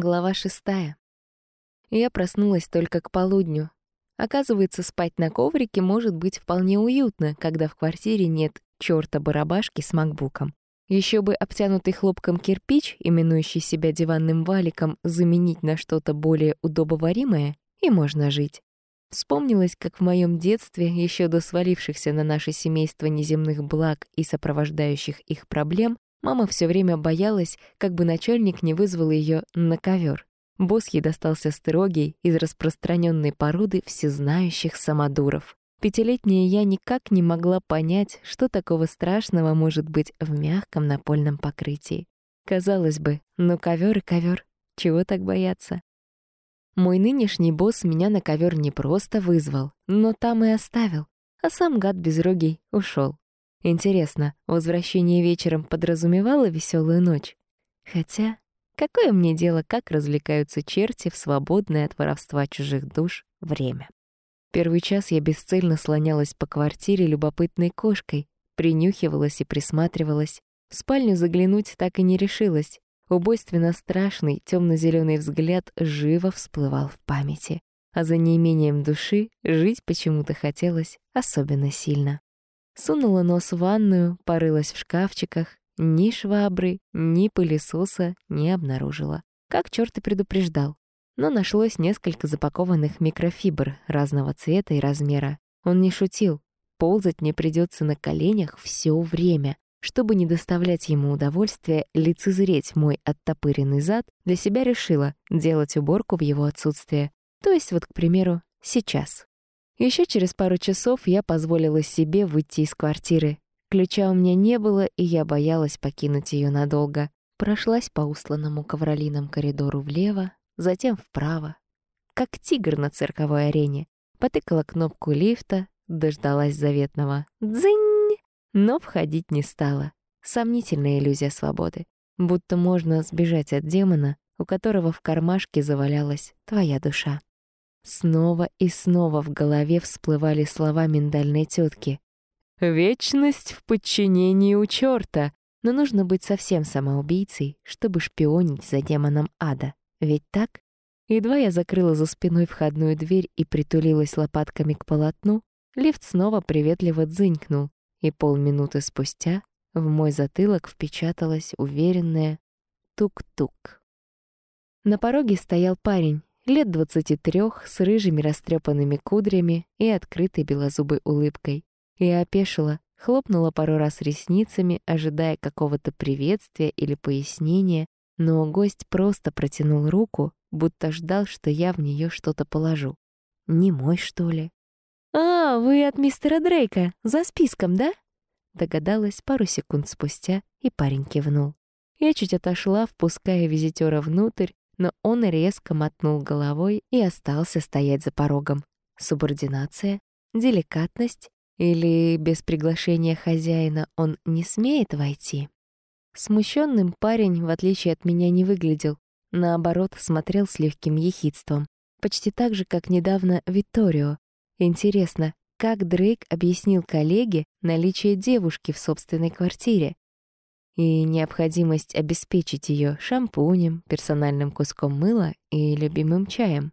Глава шестая. Я проснулась только к полудню. Оказывается, спать на коврике может быть вполне уютно, когда в квартире нет чёрта барабашки с макбуком. Еще бы обтянутый хлопком кирпич, именующий себя диванным валиком, заменить на что-то более удобоваримое, и можно жить. Вспомнилось, как в моем детстве, еще до свалившихся на наше семейство неземных благ и сопровождающих их проблем, Мама все время боялась, как бы начальник не вызвал ее на ковер. Босс ей достался строгий, из распространенной породы всезнающих самодуров. Пятилетняя я никак не могла понять, что такого страшного может быть в мягком напольном покрытии. Казалось бы, ну ковер и ковер, чего так бояться? Мой нынешний босс меня на ковер не просто вызвал, но там и оставил, а сам гад безрогий ушел. Интересно, возвращение вечером подразумевало веселую ночь? Хотя, какое мне дело, как развлекаются черти в свободное от воровства чужих душ время? Первый час я бесцельно слонялась по квартире любопытной кошкой, принюхивалась и присматривалась. В спальню заглянуть так и не решилась. Убойственно страшный темно зеленый взгляд живо всплывал в памяти. А за неимением души жить почему-то хотелось особенно сильно. Сунула нос в ванную, порылась в шкафчиках. Ни швабры, ни пылесоса не обнаружила. Как чёрт и предупреждал. Но нашлось несколько запакованных микрофибр разного цвета и размера. Он не шутил. Ползать мне придется на коленях все время. Чтобы не доставлять ему удовольствия лицезреть мой оттопыренный зад, для себя решила делать уборку в его отсутствие. То есть вот, к примеру, сейчас. Еще через пару часов я позволила себе выйти из квартиры. Ключа у меня не было, и я боялась покинуть ее надолго. Прошлась по усланному ковролином коридору влево, затем вправо. Как тигр на цирковой арене. Потыкала кнопку лифта, дождалась заветного «дзынь», но входить не стала. Сомнительная иллюзия свободы. Будто можно сбежать от демона, у которого в кармашке завалялась твоя душа. Снова и снова в голове всплывали слова миндальной тетки. «Вечность в подчинении у черта, но нужно быть совсем самоубийцей, чтобы шпионить за демоном ада. Ведь так?» Едва я закрыла за спиной входную дверь и притулилась лопатками к полотну, лифт снова приветливо дзынькнул, и полминуты спустя в мой затылок впечаталась уверенная «тук-тук». На пороге стоял парень, лет двадцати трех, с рыжими растрепанными кудрями и открытой белозубой улыбкой. Я опешила, хлопнула пару раз ресницами, ожидая какого-то приветствия или пояснения, но гость просто протянул руку, будто ждал, что я в нее что-то положу. Не мой, что ли? «А, вы от мистера Дрейка, за списком, да?» Догадалась пару секунд спустя, и парень кивнул. Я чуть отошла, впуская визитера внутрь, но он резко мотнул головой и остался стоять за порогом. Субординация? Деликатность? Или без приглашения хозяина он не смеет войти? Смущенным парень, в отличие от меня, не выглядел. Наоборот, смотрел с легким ехидством. Почти так же, как недавно Витторио. Интересно, как Дрейк объяснил коллеге наличие девушки в собственной квартире? И необходимость обеспечить ее шампунем, персональным куском мыла и любимым чаем.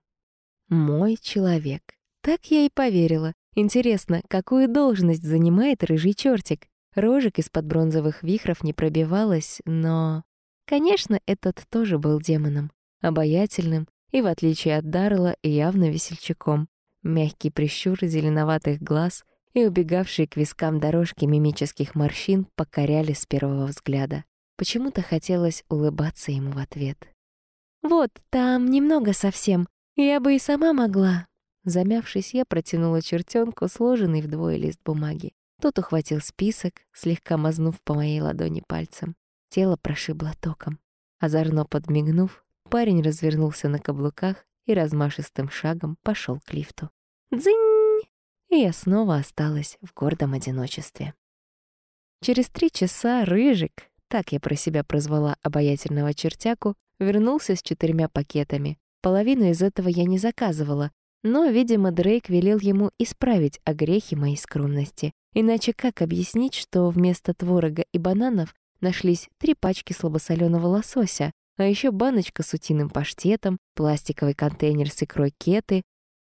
Мой человек. Так я и поверила. Интересно, какую должность занимает рыжий чертик? Рожек из-под бронзовых вихров не пробивалась, но... Конечно, этот тоже был демоном. Обаятельным и, в отличие от Даррелла, явно весельчаком. Мягкий прищур зеленоватых глаз, и убегавшие к вискам дорожки мимических морщин покоряли с первого взгляда. Почему-то хотелось улыбаться ему в ответ. «Вот, там немного совсем. Я бы и сама могла». Замявшись, я протянула чертенку, сложенный вдвое лист бумаги. Тот ухватил список, слегка мазнув по моей ладони пальцем. Тело прошибло током. Озорно подмигнув, парень развернулся на каблуках и размашистым шагом пошел к лифту. «Дзынь!» И я снова осталась в гордом одиночестве. Через три часа Рыжик, так я про себя прозвала обаятельного чертяку, вернулся с четырьмя пакетами. Половину из этого я не заказывала, но, видимо, Дрейк велел ему исправить огрехи моей скромности. Иначе как объяснить, что вместо творога и бананов нашлись три пачки слабосоленого лосося, А еще баночка с утиным паштетом, пластиковый контейнер с икрой кеты,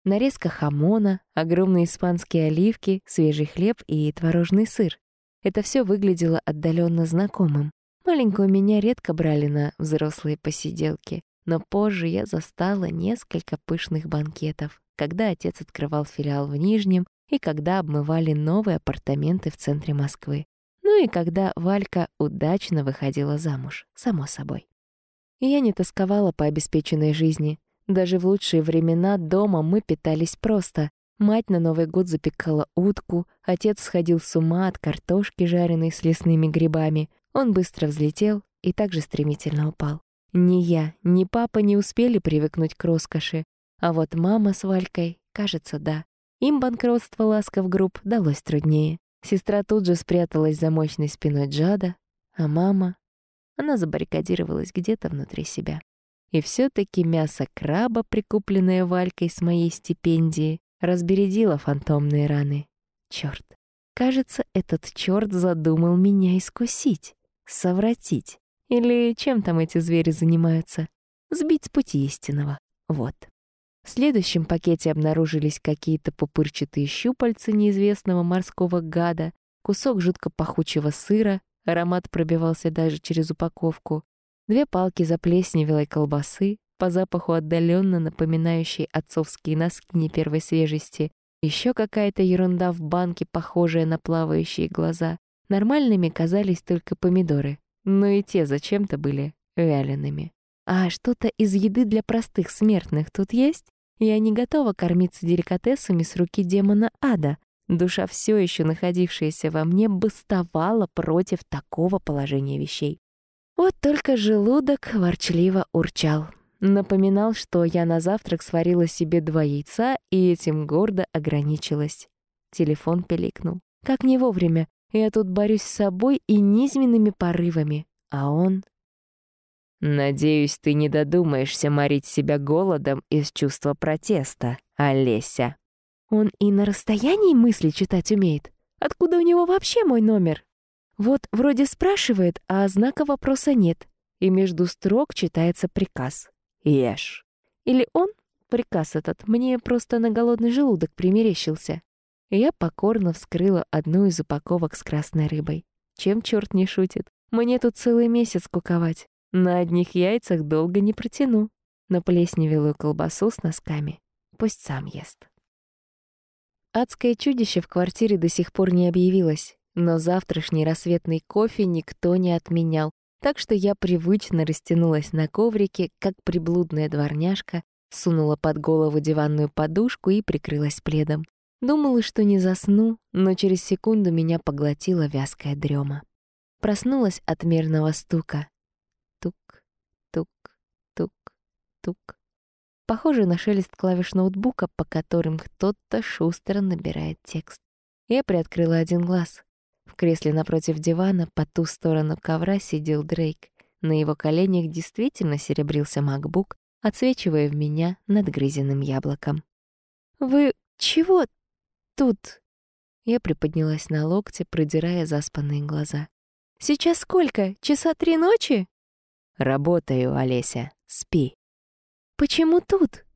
нарезка хамона, огромные испанские оливки, свежий хлеб и творожный сыр. Это все выглядело отдаленно знакомым. Маленькую меня редко брали на взрослые посиделки, но позже я застала несколько пышных банкетов, когда отец открывал филиал в Нижнем и когда обмывали новые апартаменты в центре Москвы. Ну и когда Валька удачно выходила замуж, само собой. И я не тосковала по обеспеченной жизни. Даже в лучшие времена дома мы питались просто. Мать на Новый год запекала утку, отец сходил с ума от картошки, жареной с лесными грибами, он быстро взлетел и также стремительно упал. Ни я, ни папа не успели привыкнуть к роскоши, а вот мама с Валькой, кажется, да. Им банкротство ласков групп далось труднее. Сестра тут же спряталась за мощной спиной Джада, а мама... Она забаррикадировалась где-то внутри себя. И все таки мясо краба, прикупленное Валькой с моей стипендии, разбередило фантомные раны. Чёрт. Кажется, этот чёрт задумал меня искусить совратить. Или чем там эти звери занимаются? Сбить с пути истинного. Вот. В следующем пакете обнаружились какие-то пупырчатые щупальца неизвестного морского гада, кусок жутко пахучего сыра, аромат пробивался даже через упаковку, две палки заплесневелой колбасы, по запаху отдаленно напоминающей отцовские носки не первой свежести, еще какая-то ерунда в банке, похожая на плавающие глаза, Нормальными казались только помидоры, но и те зачем-то были вялеными. А что-то из еды для простых смертных тут есть? Я не готова кормиться деликатесами с руки демона ада. Душа, все еще находившаяся во мне, бастовала против такого положения вещей. Вот только желудок ворчливо урчал. Напоминал, что я на завтрак сварила себе два яйца и этим гордо ограничилась. Телефон пиликнул. Как не вовремя, я тут борюсь с собой и низменными порывами, а он... «Надеюсь, ты не додумаешься морить себя голодом из чувства протеста, Олеся». Он и на расстоянии мысли читать умеет. Откуда у него вообще мой номер? Вот вроде спрашивает, а знака вопроса нет. И между строк читается приказ. «Ешь». Или он, приказ этот, мне просто на голодный желудок примерещился я покорно вскрыла одну из упаковок с красной рыбой. Чем черт не шутит? Мне тут целый месяц куковать. На одних яйцах долго не протяну. На плесневелую колбасу с носками. Пусть сам ест. Адское чудище в квартире до сих пор не объявилось, но завтрашний рассветный кофе никто не отменял, так что я привычно растянулась на коврике, как приблудная дворняжка, сунула под голову диванную подушку и прикрылась пледом. Думала, что не засну, но через секунду меня поглотила вязкая дрема. Проснулась от мерного стука. Тук, тук, тук, тук. Похоже на шелест клавиш ноутбука, по которым кто-то шустро набирает текст. Я приоткрыла один глаз. В кресле напротив дивана по ту сторону ковра сидел Дрейк. На его коленях действительно серебрился макбук, отсвечивая в меня надгрызенным яблоком. «Вы чего тут?» Я приподнялась на локте, продирая заспанные глаза. «Сейчас сколько? Часа три ночи?» «Работаю, Олеся. Спи». «Почему тут?»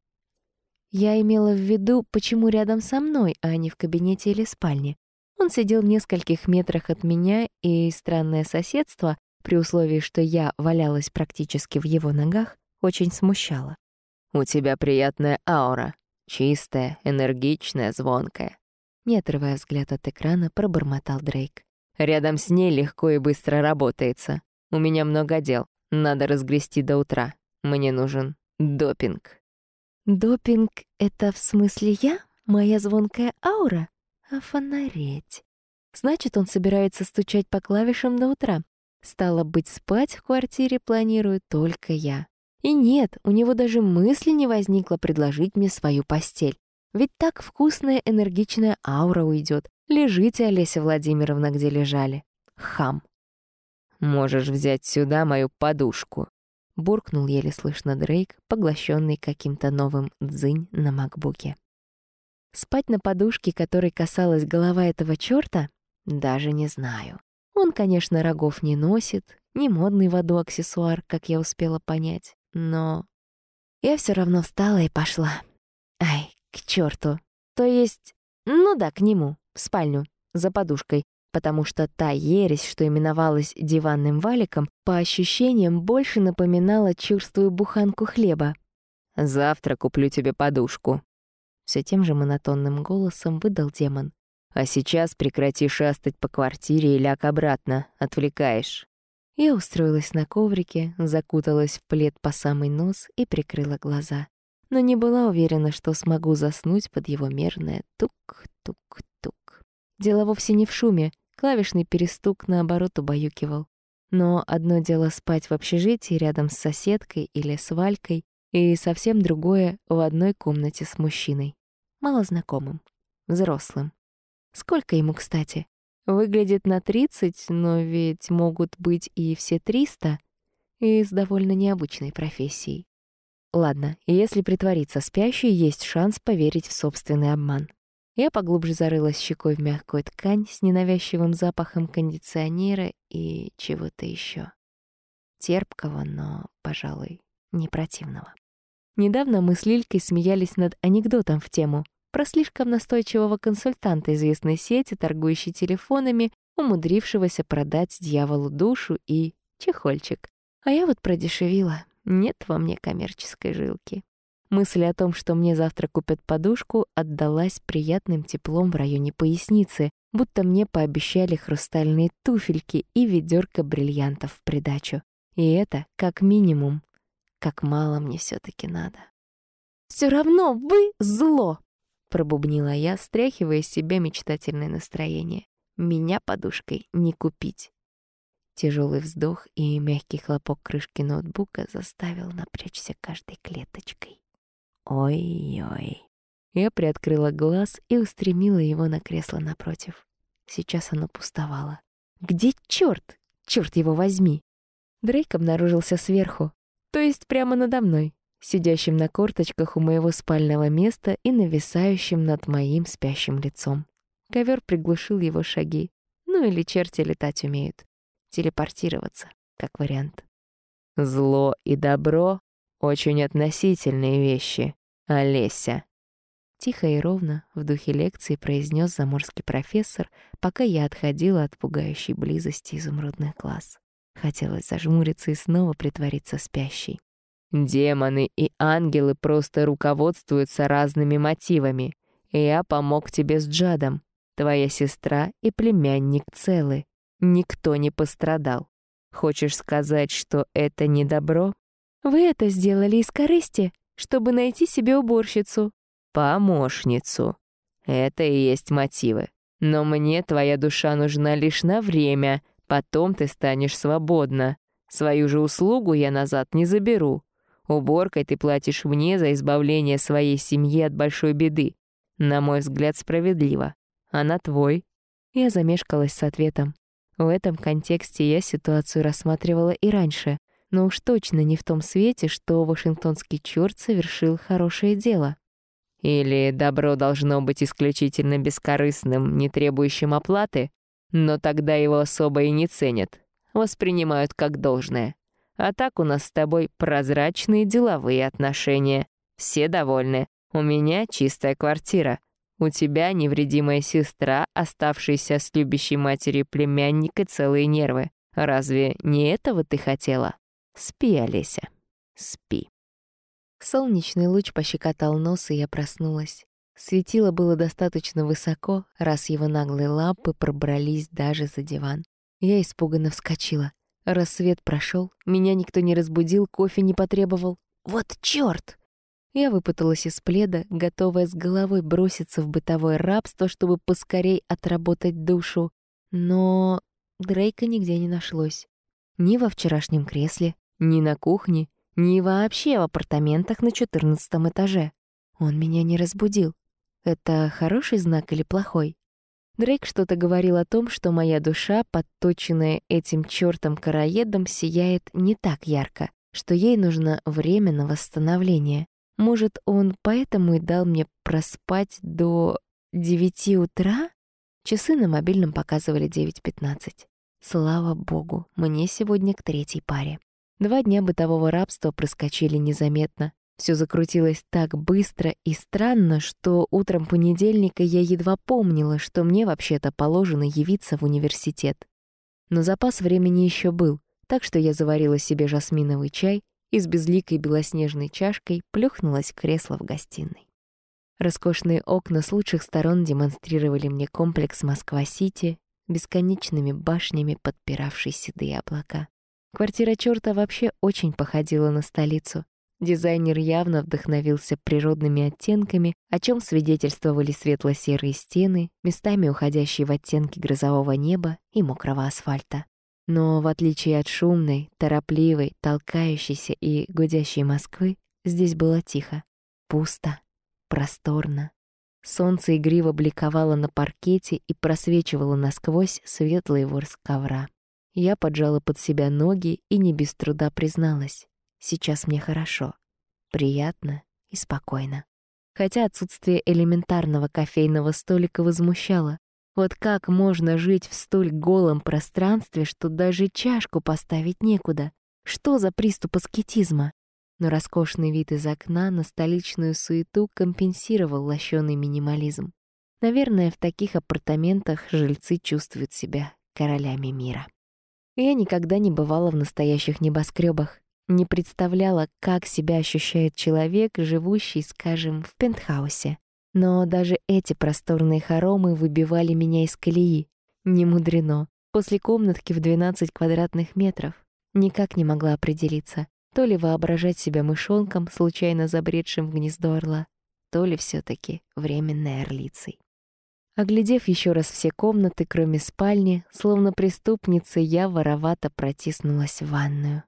Я имела в виду, почему рядом со мной, а не в кабинете или спальне. Он сидел в нескольких метрах от меня, и странное соседство, при условии, что я валялась практически в его ногах, очень смущало. «У тебя приятная аура. Чистая, энергичная, звонкая. Не отрывая взгляд от экрана, пробормотал Дрейк. «Рядом с ней легко и быстро работается. У меня много дел. Надо разгрести до утра. Мне нужен допинг». «Допинг — это в смысле я? Моя звонкая аура? Офонареть. Значит, он собирается стучать по клавишам до утра. Стало быть, спать в квартире планирую только я. И нет, у него даже мысли не возникло предложить мне свою постель. Ведь так вкусная энергичная аура уйдет. Лежите, Олеся Владимировна, где лежали. Хам. «Можешь взять сюда мою подушку», — буркнул еле слышно Дрейк, поглощенный каким-то новым дзынь на макбуке. Спать на подушке, которой касалась голова этого чёрта, даже не знаю. Он, конечно, рогов не носит, не модный в аду аксессуар, как я успела понять, но... Я все равно встала и пошла. Ай, к черту. То есть, ну да, к нему, в спальню, за подушкой, потому что та ересь, что именовалась диванным валиком, по ощущениям больше напоминала чувствую буханку хлеба. «Завтра куплю тебе подушку», — все тем же монотонным голосом выдал демон. «А сейчас прекрати шастать по квартире и ляг обратно, отвлекаешь». Я устроилась на коврике, закуталась в плед по самый нос и прикрыла глаза. Но не была уверена, что смогу заснуть под его мерное тук-тук-тук. Дело вовсе не в шуме, клавишный перестук, наоборот, убаюкивал. Но одно дело спать в общежитии рядом с соседкой или с Валькой, и совсем другое — в одной комнате с мужчиной. Малознакомым, взрослым. Сколько ему, кстати? Выглядит на 30, но ведь могут быть и все 300, и с довольно необычной профессией. Ладно, если притвориться спящей, есть шанс поверить в собственный обман. Я поглубже зарылась щекой в мягкую ткань с ненавязчивым запахом кондиционера и чего-то еще. Терпкого, но, пожалуй, не противного. Недавно мы с Лилькой смеялись над анекдотом в тему про слишком настойчивого консультанта известной сети, торгующей телефонами, умудрившегося продать дьяволу душу и чехольчик. А я вот продешевила. Нет во мне коммерческой жилки. Мысль о том, что мне завтра купят подушку, отдалась приятным теплом в районе поясницы, будто мне пообещали хрустальные туфельки и ведерко бриллиантов в придачу. И это как минимум. Как мало мне все таки надо. Все равно вы зло!» пробубнила я, стряхивая с себя мечтательное настроение. Меня подушкой не купить. Тяжелый вздох и мягкий хлопок крышки ноутбука заставил напрячься каждой клеточкой. Ой-ой. Я приоткрыла глаз и устремила его на кресло напротив. Сейчас оно пустовало. Где чёрт? Чёрт его возьми! Дрейк обнаружился сверху, то есть прямо надо мной сидящим на корточках у моего спального места и нависающим над моим спящим лицом. Ковер приглушил его шаги. Ну или черти летать умеют. Телепортироваться, как вариант. «Зло и добро — очень относительные вещи, Олеся», Тихо и ровно, в духе лекции, произнес заморский профессор, пока я отходила от пугающей близости изумрудных глаз. Хотелось зажмуриться и снова притвориться спящей. Демоны и ангелы просто руководствуются разными мотивами. Я помог тебе с Джадом. Твоя сестра и племянник целы. Никто не пострадал. Хочешь сказать, что это не добро? Вы это сделали из корысти, чтобы найти себе уборщицу. Помощницу. Это и есть мотивы. Но мне твоя душа нужна лишь на время, потом ты станешь свободна. Свою же услугу я назад не заберу. Уборкой ты платишь мне за избавление своей семьи от большой беды. На мой взгляд, справедливо. Она твой». Я замешкалась с ответом. В этом контексте я ситуацию рассматривала и раньше, но уж точно не в том свете, что вашингтонский черт совершил хорошее дело. Или добро должно быть исключительно бескорыстным, не требующим оплаты, но тогда его особо и не ценят, воспринимают как должное. А так у нас с тобой прозрачные деловые отношения. Все довольны. У меня чистая квартира. У тебя невредимая сестра, оставшаяся с любящей матерью племянника целые нервы. Разве не этого ты хотела? Спи, Олеся, спи. Солнечный луч пощекотал нос, и я проснулась. Светило было достаточно высоко, раз его наглые лапы пробрались даже за диван. Я испуганно вскочила. Рассвет прошел, меня никто не разбудил, кофе не потребовал. Вот чёрт! Я выпуталась из пледа, готовая с головой броситься в бытовое рабство, чтобы поскорей отработать душу. Но Дрейка нигде не нашлось. Ни во вчерашнем кресле, ни на кухне, ни вообще в апартаментах на четырнадцатом этаже. Он меня не разбудил. Это хороший знак или плохой? Дрейк что-то говорил о том, что моя душа, подточенная этим чёртом караедом, сияет не так ярко, что ей нужно время на восстановление. Может, он поэтому и дал мне проспать до девяти утра? Часы на мобильном показывали 9.15. Слава богу, мне сегодня к третьей паре. Два дня бытового рабства проскочили незаметно. Все закрутилось так быстро и странно, что утром понедельника я едва помнила, что мне вообще-то положено явиться в университет. Но запас времени еще был, так что я заварила себе жасминовый чай и с безликой белоснежной чашкой плюхнулась в кресло в гостиной. Роскошные окна с лучших сторон демонстрировали мне комплекс Москва-Сити, бесконечными башнями подпиравший седые облака. Квартира чёрта вообще очень походила на столицу. Дизайнер явно вдохновился природными оттенками, о чем свидетельствовали светло-серые стены, местами уходящие в оттенки грозового неба и мокрого асфальта. Но в отличие от шумной, торопливой, толкающейся и гудящей Москвы, здесь было тихо, пусто, просторно. Солнце игриво бликовало на паркете и просвечивало насквозь светлый ворс ковра. Я поджала под себя ноги и не без труда призналась. Сейчас мне хорошо, приятно и спокойно. Хотя отсутствие элементарного кофейного столика возмущало. Вот как можно жить в столь голом пространстве, что даже чашку поставить некуда? Что за приступ аскетизма? Но роскошный вид из окна на столичную суету компенсировал лощеный минимализм. Наверное, в таких апартаментах жильцы чувствуют себя королями мира. Я никогда не бывала в настоящих небоскребах, не представляла, как себя ощущает человек, живущий, скажем, в пентхаусе. Но даже эти просторные хоромы выбивали меня из колеи. Не мудрено. После комнатки в 12 квадратных метров никак не могла определиться, то ли воображать себя мышонком, случайно забредшим в гнездо орла, то ли все таки временной орлицей. Оглядев еще раз все комнаты, кроме спальни, словно преступница, я воровато протиснулась в ванную.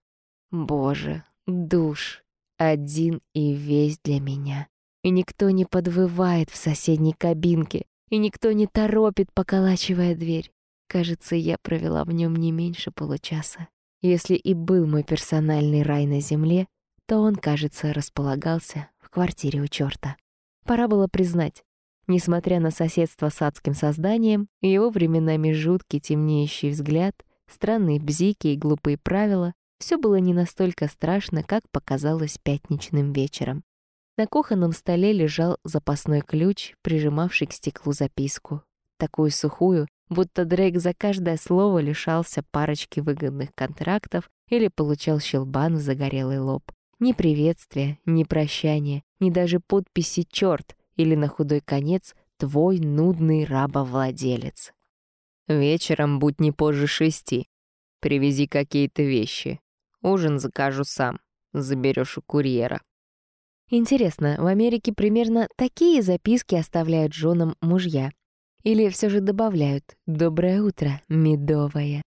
Боже, душ, один и весь для меня. И никто не подвывает в соседней кабинке, и никто не торопит, поколачивая дверь. Кажется, я провела в нем не меньше получаса. Если и был мой персональный рай на земле, то он, кажется, располагался в квартире у чёрта. Пора было признать, Несмотря на соседство с адским созданием, его временами жуткий темнеющий взгляд, странные бзики и глупые правила, все было не настолько страшно, как показалось пятничным вечером. На кухонном столе лежал запасной ключ, прижимавший к стеклу записку. Такую сухую, будто Дрейк за каждое слово лишался парочки выгодных контрактов или получал щелбан в загорелый лоб. Ни приветствия, ни прощания, ни даже подписи «Чёрт», или на худой конец твой нудный рабовладелец. Вечером будь не позже шести. Привези какие-то вещи. Ужин закажу сам. Заберешь у курьера. Интересно, в Америке примерно такие записки оставляют женам мужья. Или все же добавляют «Доброе утро, медовая».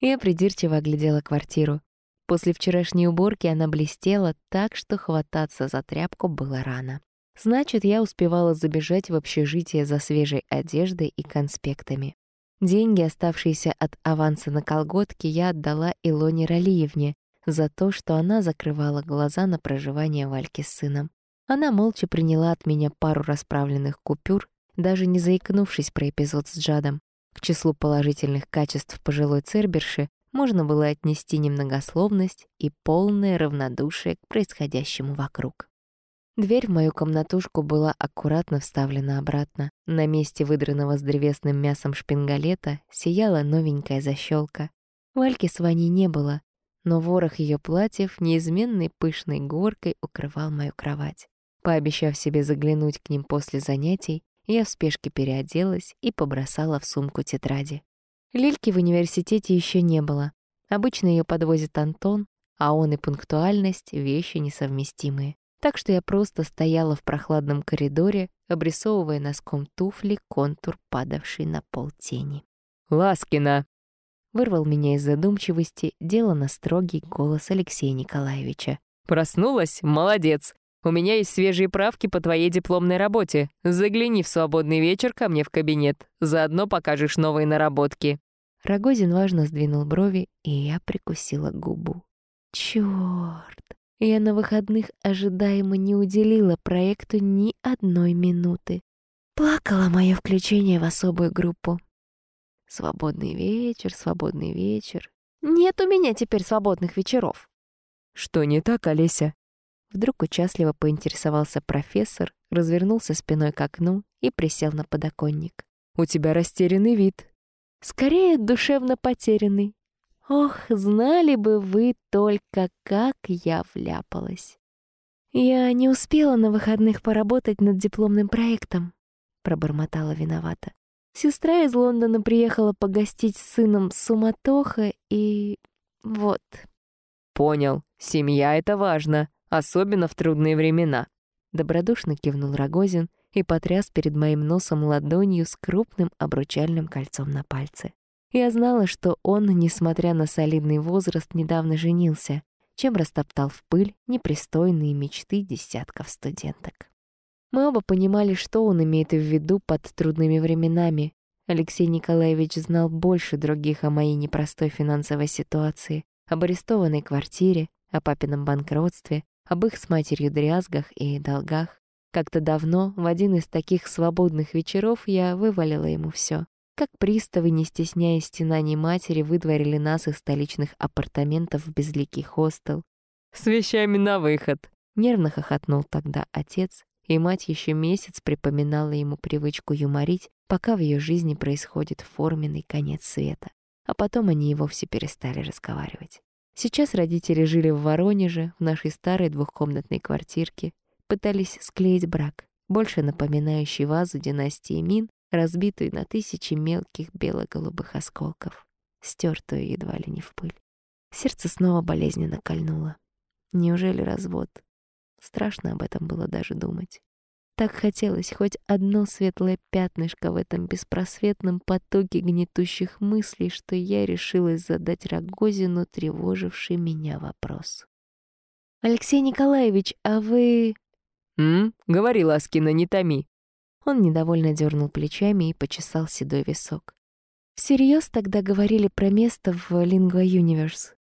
Я придирчиво оглядела квартиру. После вчерашней уборки она блестела так, что хвататься за тряпку было рано. Значит, я успевала забежать в общежитие за свежей одеждой и конспектами. Деньги, оставшиеся от аванса на колготки, я отдала Илоне Ралиевне за то, что она закрывала глаза на проживание Вальки с сыном. Она молча приняла от меня пару расправленных купюр, даже не заикнувшись про эпизод с Джадом. К числу положительных качеств пожилой церберши можно было отнести немногословность и полное равнодушие к происходящему вокруг. Дверь в мою комнатушку была аккуратно вставлена обратно. На месте выдранного с древесным мясом шпингалета сияла новенькая защелка. Вальки с Ваней не было, но ворох ее платьев неизменной пышной горкой укрывал мою кровать. Пообещав себе заглянуть к ним после занятий, я в спешке переоделась и побросала в сумку тетради. Лильки в университете еще не было. Обычно ее подвозит Антон, а он и пунктуальность — вещи несовместимые так что я просто стояла в прохладном коридоре, обрисовывая носком туфли контур, падавший на пол тени. «Ласкина!» Вырвал меня из задумчивости дело на строгий голос Алексея Николаевича. «Проснулась? Молодец! У меня есть свежие правки по твоей дипломной работе. Загляни в свободный вечер ко мне в кабинет. Заодно покажешь новые наработки». Рогозин важно сдвинул брови, и я прикусила губу. Чёрт! Я на выходных ожидаемо не уделила проекту ни одной минуты. Плакала мое включение в особую группу. Свободный вечер, свободный вечер. Нет у меня теперь свободных вечеров. Что не так, Олеся? Вдруг участливо поинтересовался профессор, развернулся спиной к окну и присел на подоконник. «У тебя растерянный вид». «Скорее, душевно потерянный. Ох, знали бы вы только, как я вляпалась. Я не успела на выходных поработать над дипломным проектом», — пробормотала виновата. Сестра из Лондона приехала погостить с сыном Суматоха, и вот. «Понял. Семья — это важно особенно в трудные времена». Добродушно кивнул Рогозин и потряс перед моим носом ладонью с крупным обручальным кольцом на пальце. Я знала, что он, несмотря на солидный возраст, недавно женился, чем растоптал в пыль непристойные мечты десятков студенток. Мы оба понимали, что он имеет в виду под трудными временами. Алексей Николаевич знал больше других о моей непростой финансовой ситуации, об арестованной квартире, о папином банкротстве, об их с матерью дрязгах и долгах. Как-то давно, в один из таких свободных вечеров, я вывалила ему все. Как приставы, не стесняясь стенаний матери, выдворили нас из столичных апартаментов в безликий хостел. «С вещами на выход!» Нервно хохотнул тогда отец, и мать еще месяц припоминала ему привычку юморить, пока в ее жизни происходит форменный конец света. А потом они и вовсе перестали разговаривать. Сейчас родители жили в Воронеже, в нашей старой двухкомнатной квартирке, пытались склеить брак, больше напоминающий вазу династии Мин, разбитую на тысячи мелких бело-голубых осколков, стертую едва ли не в пыль. Сердце снова болезненно кольнуло. Неужели развод? Страшно об этом было даже думать. Так хотелось хоть одно светлое пятнышко в этом беспросветном потоке гнетущих мыслей, что я решилась задать Рогозину тревоживший меня вопрос. «Алексей Николаевич, а вы...» «М? Говори, Ласкина, не томи». Он недовольно дернул плечами и почесал седой висок. «Всерьез тогда говорили про место в Lingua Universe?»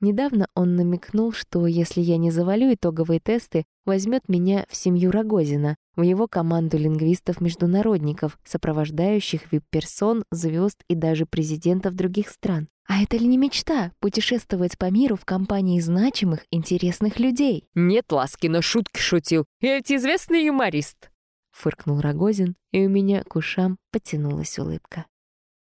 Недавно он намекнул, что если я не завалю итоговые тесты, возьмет меня в семью Рогозина, в его команду лингвистов-международников, сопровождающих вип-персон, звезд и даже президентов других стран. А это ли не мечта — путешествовать по миру в компании значимых, интересных людей? «Нет, Ласкина, шутки шутил. Я ведь известный юморист!» Фыркнул Рогозин, и у меня к ушам потянулась улыбка.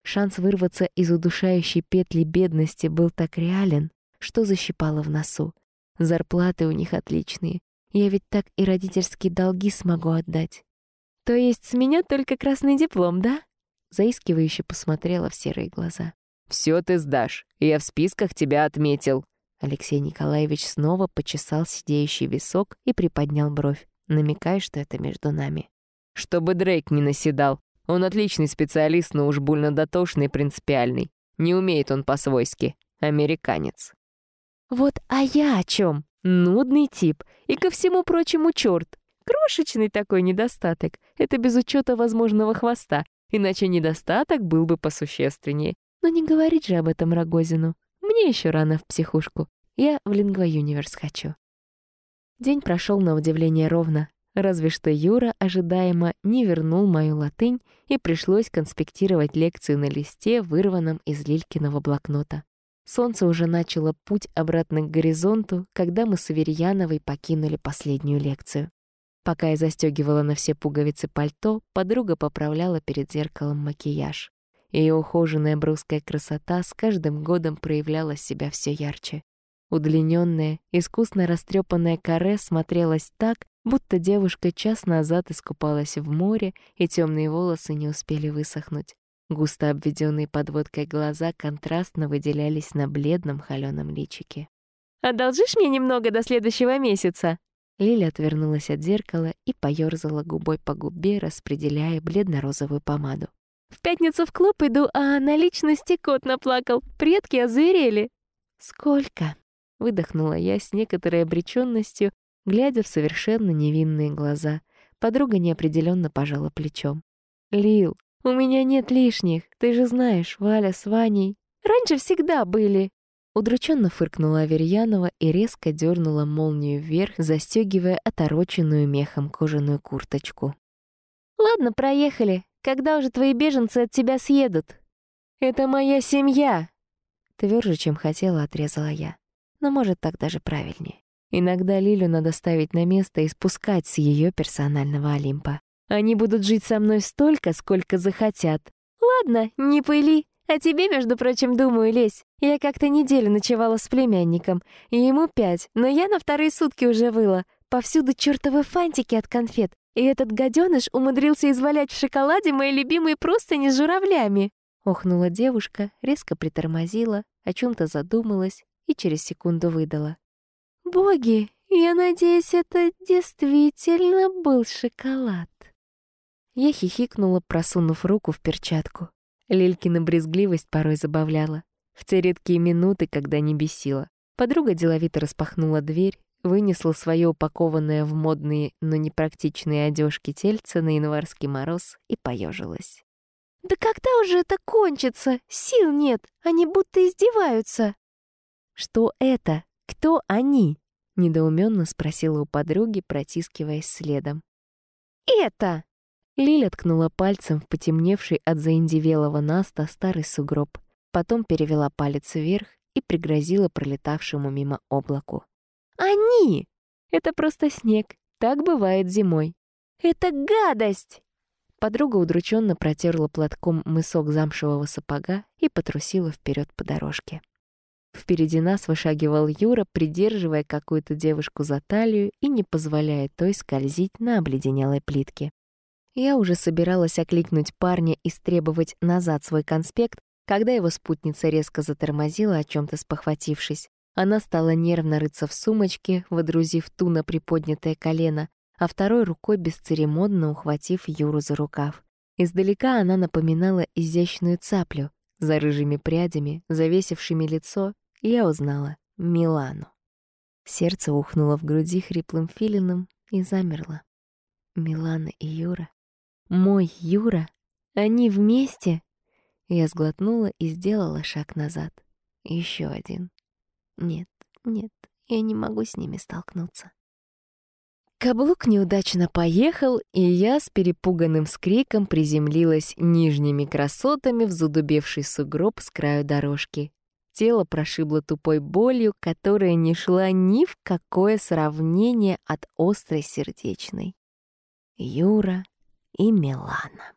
Шанс вырваться из удушающей петли бедности был так реален, что защипало в носу. Зарплаты у них отличные. Я ведь так и родительские долги смогу отдать. То есть с меня только красный диплом, да? Заискивающе посмотрела в серые глаза. Все ты сдашь. Я в списках тебя отметил. Алексей Николаевич снова почесал сидеющий висок и приподнял бровь, намекая, что это между нами. Чтобы Дрейк не наседал. Он отличный специалист, но уж больно дотошный и принципиальный. Не умеет он по-свойски. Американец. Вот а я о чем? Нудный тип. И ко всему прочему черт. Крошечный такой недостаток. Это без учета возможного хвоста. Иначе недостаток был бы посущественнее. Но не говорить же об этом Рогозину. Мне еще рано в психушку. Я в Лингва-Юниверс хочу. День прошел на удивление ровно. Разве что Юра ожидаемо не вернул мою латынь, и пришлось конспектировать лекцию на листе, вырванном из Лилькиного блокнота. Солнце уже начало путь обратно к горизонту, когда мы с Аверьяновой покинули последнюю лекцию. Пока я застегивала на все пуговицы пальто, подруга поправляла перед зеркалом макияж. Ее ухоженная брусская красота с каждым годом проявляла себя все ярче. Удлиненное, искусно растрепанное каре смотрелось так, будто девушка час назад искупалась в море, и темные волосы не успели высохнуть. Густо обведенные подводкой глаза контрастно выделялись на бледном холёном личике. «Одолжишь мне немного до следующего месяца?» Лиля отвернулась от зеркала и поёрзала губой по губе, распределяя бледно-розовую помаду. «В пятницу в клуб иду, а на личности кот наплакал. Предки озверели». «Сколько?» — выдохнула я с некоторой обречённостью, глядя в совершенно невинные глаза. Подруга неопределённо пожала плечом. «Лил, у меня нет лишних, ты же знаешь, Валя с Ваней. Раньше всегда были. Удрученно фыркнула Аверьянова и резко дернула молнию вверх, застегивая отороченную мехом кожаную курточку. «Ладно, проехали. Когда уже твои беженцы от тебя съедут?» Это моя семья!» Тверже, чем хотела, отрезала я. Но, может, так даже правильнее. Иногда Лилю надо ставить на место и спускать с ее персонального Олимпа. Они будут жить со мной столько, сколько захотят. Ладно, не пыли. А тебе, между прочим, думаю, лезь. Я как-то неделю ночевала с племянником, и ему пять, но я на вторые сутки уже выла. Повсюду чертовы фантики от конфет, и этот гаденыш умудрился извалять в шоколаде мои любимые простыни с журавлями. Охнула девушка, резко притормозила, о чем то задумалась и через секунду выдала. «Боги, я надеюсь, это действительно был шоколад». Я хихикнула, просунув руку в перчатку. Лилькина брезгливость порой забавляла. В те редкие минуты, когда не бесила. Подруга деловито распахнула дверь, вынесла свое упакованное в модные, но непрактичные одежки тельце на январский мороз и поежилась. «Да когда уже это кончится? Сил нет, они будто издеваются!» «Что это? Кто они?» — недоуменно спросила у подруги, протискиваясь следом. «Это!» Лиля ткнула пальцем в потемневший от заиндивелого наста старый сугроб, потом перевела палец вверх и пригрозила пролетавшему мимо облаку. «Они! Это просто снег. Так бывает зимой. Это гадость!» Подруга удрученно протерла платком мысок замшевого сапога и потрусила вперед по дорожке. Впереди нас вышагивал Юра, придерживая какую-то девушку за талию и не позволяя той скользить на обледенелой плитке. Я уже собиралась окликнуть парня и стребовать назад свой конспект, когда его спутница резко затормозила, о чем то спохватившись. Она стала нервно рыться в сумочке, водрузив ту на приподнятое колено, а второй рукой бесцеремонно ухватив Юру за рукав. Издалека она напоминала изящную цаплю, за рыжими прядями, завесившими лицо, я узнала Милану. Сердце ухнуло в груди хриплым филином и замерло. Милана и Юра мой Юра? Они вместе? Я сглотнула и сделала шаг назад. Еще один. Нет, нет, я не могу с ними столкнуться. Каблук неудачно поехал, и я с перепуганным скриком приземлилась нижними красотами в задубевший сугроб с краю дорожки. Тело прошибло тупой болью, которая не шла ни в какое сравнение от острой сердечной. Юра и Милана.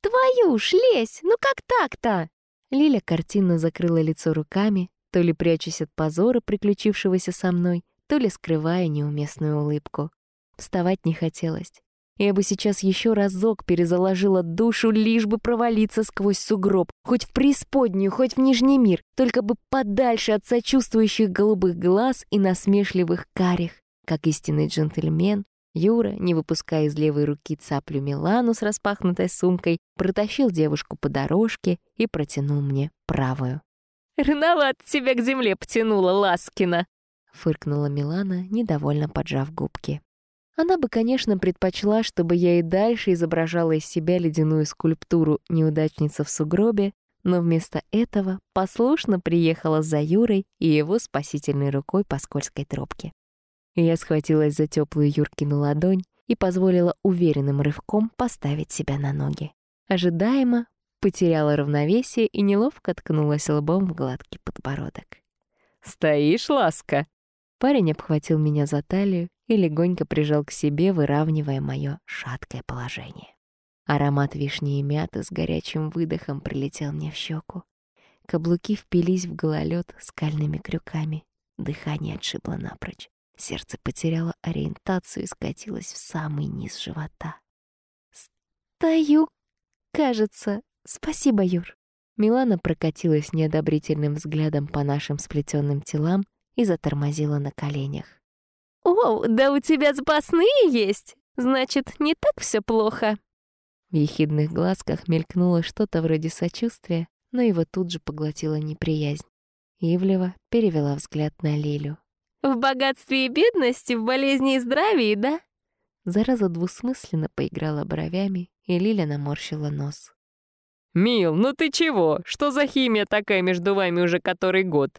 «Твою ж, лезь! Ну как так-то?» Лиля картинно закрыла лицо руками, то ли прячась от позора, приключившегося со мной, то ли скрывая неуместную улыбку. Вставать не хотелось. Я бы сейчас еще разок перезаложила душу, лишь бы провалиться сквозь сугроб, хоть в преисподнюю, хоть в Нижний мир, только бы подальше от сочувствующих голубых глаз и насмешливых карих. Как истинный джентльмен, Юра, не выпуская из левой руки цаплю Милану с распахнутой сумкой, протащил девушку по дорожке и протянул мне правую. «Рановато тебя к земле потянула, Ласкина!» — фыркнула Милана, недовольно поджав губки. Она бы, конечно, предпочла, чтобы я и дальше изображала из себя ледяную скульптуру неудачница в сугробе, но вместо этого послушно приехала за Юрой и его спасительной рукой по скользкой тропке. Я схватилась за теплую Юркину ладонь и позволила уверенным рывком поставить себя на ноги. Ожидаемо потеряла равновесие и неловко ткнулась лбом в гладкий подбородок. «Стоишь, ласка!» Парень обхватил меня за талию и легонько прижал к себе, выравнивая мое шаткое положение. Аромат вишни и мяты с горячим выдохом прилетел мне в щеку. Каблуки впились в гололед скальными крюками. Дыхание отшибло напрочь. Сердце потеряло ориентацию и скатилось в самый низ живота. «Стою, кажется. Спасибо, Юр». Милана прокатилась неодобрительным взглядом по нашим сплетенным телам и затормозила на коленях. «О, да у тебя запасные есть! Значит, не так все плохо!» В ехидных глазках мелькнуло что-то вроде сочувствия, но его тут же поглотила неприязнь. Ивлева перевела взгляд на Лилю. В богатстве и бедности, в болезни и здравии, да?» Зараза двусмысленно поиграла бровями, и Лиля наморщила нос. «Мил, ну ты чего? Что за химия такая между вами уже который год?»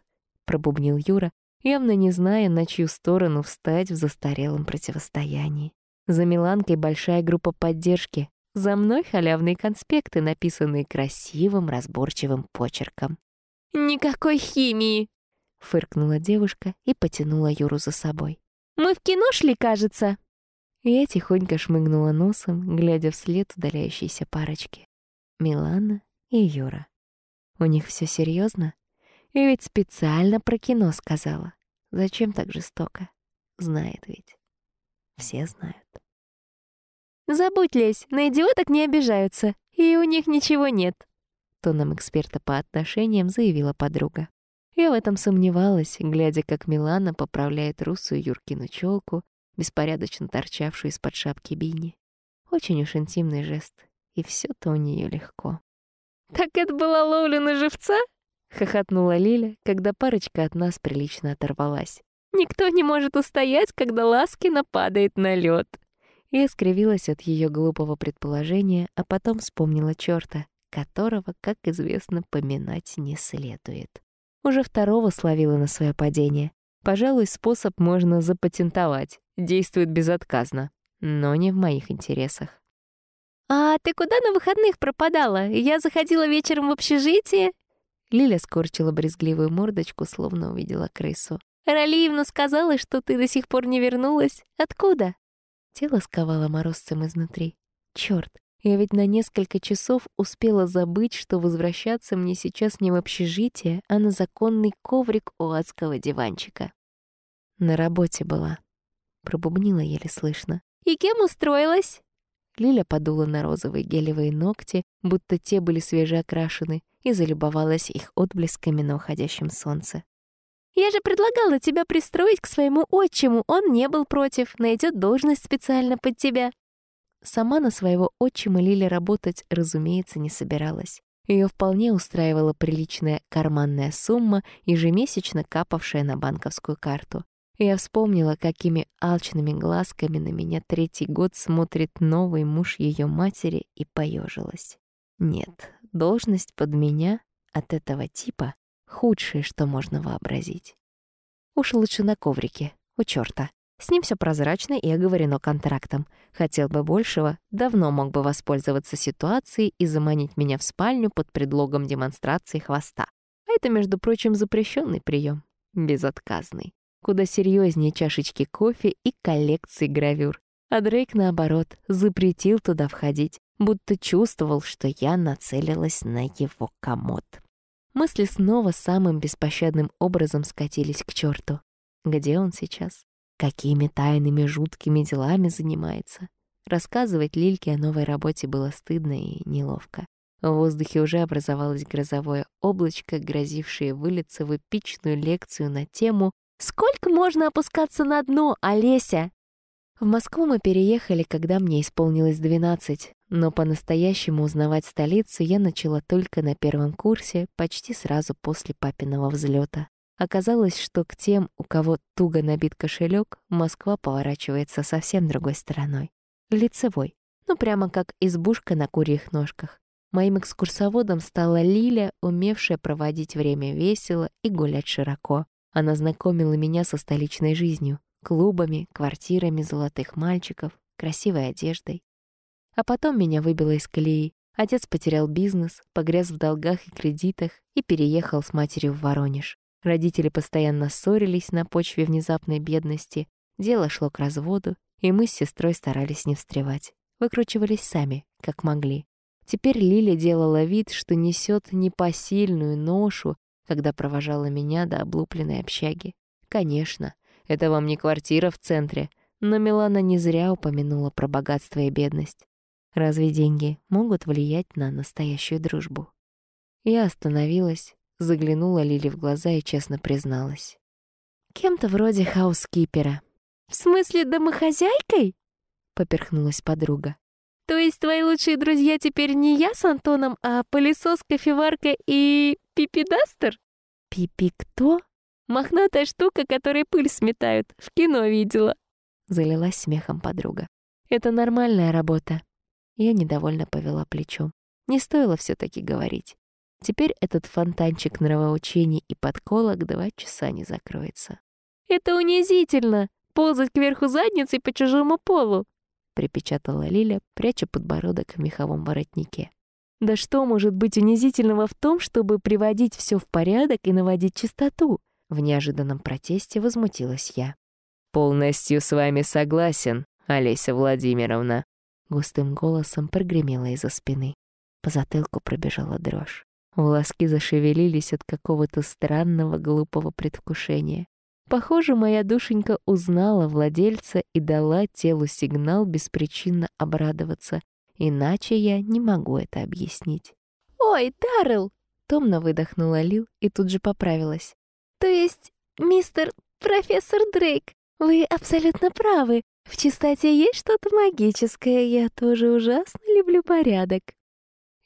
Пробубнил Юра, явно не зная, на чью сторону встать в застарелом противостоянии. За Миланкой большая группа поддержки, За мной халявные конспекты, написанные красивым разборчивым почерком. «Никакой химии!» — фыркнула девушка и потянула Юру за собой. «Мы в кино шли, кажется!» Я тихонько шмыгнула носом, глядя вслед удаляющейся парочки. Милана и Юра. У них все серьезно? И ведь специально про кино сказала. Зачем так жестоко? Знает ведь. Все знают. «Забудь, Лесь, на идиоток не обижаются, и у них ничего нет», — тоном эксперта по отношениям заявила подруга. Я в этом сомневалась, глядя, как Милана поправляет русую Юркину челку, беспорядочно торчавшую из-под шапки Бини. Очень уж интимный жест, и все то у нее легко. «Так это была ловля на живца?» — хохотнула Лиля, когда парочка от нас прилично оторвалась. «Никто не может устоять, когда Ласкина падает на лед. Я скривилась от ее глупого предположения, а потом вспомнила черта, которого, как известно, поминать не следует. Уже второго словила на свое падение. Пожалуй, способ можно запатентовать. Действует безотказно, но не в моих интересах. «А ты куда на выходных пропадала? Я заходила вечером в общежитие?» Лиля скорчила брезгливую мордочку, словно увидела крысу. «Ралиевна сказала, что ты до сих пор не вернулась. Откуда?» Тело сковало морозцем изнутри. Чёрт, я ведь на несколько часов успела забыть, что возвращаться мне сейчас не в общежитие, а на законный коврик у адского диванчика. На работе была. Пробубнила еле слышно. «И кем устроилась?» Лиля подула на розовые гелевые ногти, будто те были свежеокрашены, и залюбовалась их отблесками на уходящем солнце. Я же предлагала тебя пристроить к своему отчиму, он не был против, найдет должность специально под тебя». Сама на своего отчима Лиля работать, разумеется, не собиралась. Ее вполне устраивала приличная карманная сумма, ежемесячно капавшая на банковскую карту. Я вспомнила, какими алчными глазками на меня третий год смотрит новый муж ее матери и поежилась. Нет, должность под меня от этого типа Худшее, что можно вообразить. Уж лучше на коврике, у чёрта. С ним всё прозрачно и оговорено контрактом. Хотел бы большего, давно мог бы воспользоваться ситуацией и заманить меня в спальню под предлогом демонстрации хвоста. А это, между прочим, запрещенный прием, безотказный. Куда серьезнее чашечки кофе и коллекции гравюр. А Дрейк, наоборот, запретил туда входить, будто чувствовал, что я нацелилась на его комод. Мысли снова самым беспощадным образом скатились к черту. Где он сейчас? Какими тайными жуткими делами занимается? Рассказывать Лильке о новой работе было стыдно и неловко. В воздухе уже образовалось грозовое облачко, грозившее вылиться в эпичную лекцию на тему «Сколько можно опускаться на дно, Олеся?» В Москву мы переехали, когда мне исполнилось 12, но по-настоящему узнавать столицу я начала только на первом курсе, почти сразу после папиного взлета. Оказалось, что к тем, у кого туго набит кошелек, Москва поворачивается совсем другой стороной. Лицевой. Ну, прямо как избушка на курьих ножках. Моим экскурсоводом стала Лиля, умевшая проводить время весело и гулять широко. Она знакомила меня со столичной жизнью клубами, квартирами золотых мальчиков, красивой одеждой. А потом меня выбило из колеи. Отец потерял бизнес, погряз в долгах и кредитах и переехал с матерью в Воронеж. Родители постоянно ссорились на почве внезапной бедности, дело шло к разводу, и мы с сестрой старались не встревать. Выкручивались сами, как могли. Теперь Лиля делала вид, что несет непосильную ношу, когда провожала меня до облупленной общаги. Конечно, это вам не квартира в центре. Но Милана не зря упомянула про богатство и бедность. Разве деньги могут влиять на настоящую дружбу? Я остановилась, заглянула Лили в глаза и честно призналась. Кем-то вроде хаускипера. «В смысле домохозяйкой?» — поперхнулась подруга. «То есть твои лучшие друзья теперь не я с Антоном, а пылесос, кофеварка и пипидастер?» «Пипи кто?» Мохнатая штука, которой пыль сметают. В кино видела. Залилась смехом подруга. Это нормальная работа. Я недовольно повела плечом. Не стоило все таки говорить. Теперь этот фонтанчик нравоучений и подколок два часа не закроется. «Это унизительно! Ползать кверху задницей по чужому полу!» Припечатала Лиля, пряча подбородок в меховом воротнике. Да что может быть унизительного в том, чтобы приводить все в порядок и наводить чистоту? В неожиданном протесте возмутилась я. «Полностью с вами согласен, Олеся Владимировна», — густым голосом прогремело из-за спины. По затылку пробежала дрожь. Волоски зашевелились от какого-то странного глупого предвкушения. Похоже, моя душенька узнала владельца и дала телу сигнал беспричинно обрадоваться, иначе я не могу это объяснить. «Ой, Даррелл!» — томно выдохнула Лил и тут же поправилась. «То есть, мистер профессор Дрейк, вы абсолютно правы. В чистоте есть что-то магическое, я тоже ужасно люблю порядок».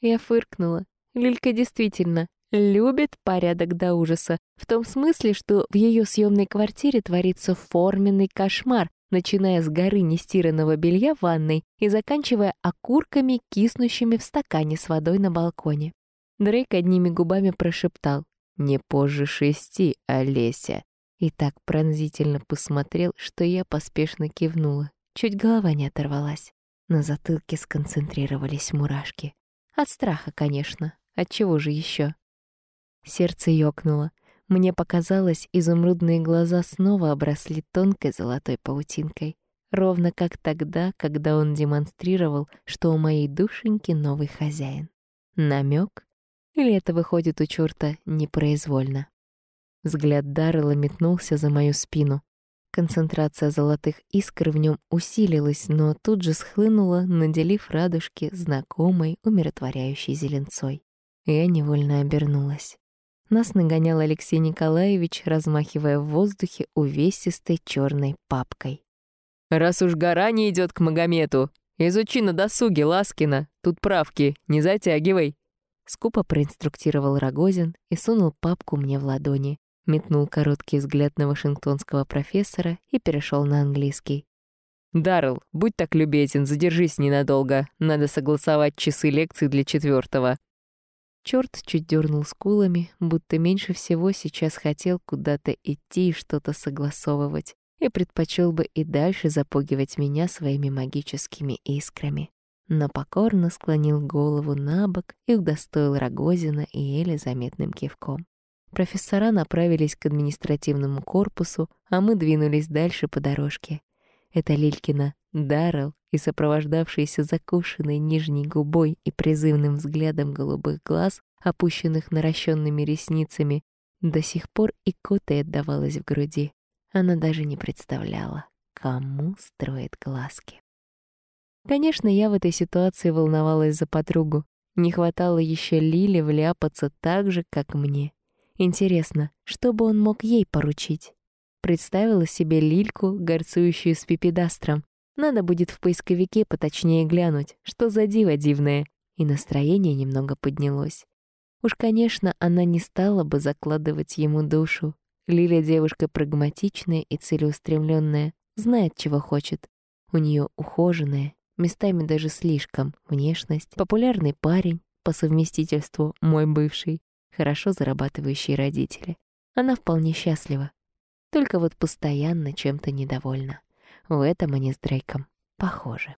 Я фыркнула. Лилька действительно любит порядок до ужаса, в том смысле, что в ее съемной квартире творится форменный кошмар, начиная с горы нестиранного белья в ванной и заканчивая окурками, киснущими в стакане с водой на балконе. Дрейк одними губами прошептал «Не позже шести, Олеся!» и так пронзительно посмотрел, что я поспешно кивнула. Чуть голова не оторвалась. На затылке сконцентрировались мурашки. От страха, конечно. От чего же еще? Сердце ёкнуло. Мне показалось, изумрудные глаза снова обросли тонкой золотой паутинкой. Ровно как тогда, когда он демонстрировал, что у моей душеньки новый хозяин. Намек? Или это выходит у чёрта непроизвольно? Взгляд Даррелла метнулся за мою спину. Концентрация золотых искр в нем усилилась, но тут же схлынула, наделив радужки знакомой, умиротворяющей зеленцой. Я невольно обернулась. Нас нагонял Алексей Николаевич, размахивая в воздухе увесистой черной папкой. «Раз уж гора не идет к Магомету, изучи на досуге, Ласкина. Тут правки, не затягивай». Скупо проинструктировал Рогозин и сунул папку мне в ладони метнул короткий взгляд на вашингтонского профессора и перешел на английский. «Даррелл, будь так любезен, задержись ненадолго. Надо согласовать часы лекций для четвертого. Черт чуть дернул скулами, будто меньше всего сейчас хотел куда-то идти и что-то согласовывать, и предпочел бы и дальше запугивать меня своими магическими искрами. Но покорно склонил голову на бок и удостоил Рогозина и еле заметным кивком. Профессора направились к административному корпусу, а мы двинулись дальше по дорожке. Это Лилькина Даррелл и сопровождавшийся закушенной нижней губой и призывным взглядом голубых глаз, опущенных наращенными ресницами, до сих пор и котой отдавалась в груди. Она даже не представляла, кому строит глазки. Конечно, я в этой ситуации волновалась за подругу. Не хватало еще Лиле вляпаться так же, как мне. Интересно, что бы он мог ей поручить? Представила себе Лильку, горцующую с пипедастром. Надо будет в поисковике поточнее глянуть, что за диво дивное. И настроение немного поднялось. Уж, конечно, она не стала бы закладывать ему душу. Лиля девушка прагматичная и целеустремленная, знает, чего хочет. У нее ухоженная, местами даже слишком, внешность, популярный парень, по совместительству мой бывший, хорошо зарабатывающие родители. Она вполне счастлива. Только вот постоянно чем-то недовольна. В этом они с Дрейком похожи.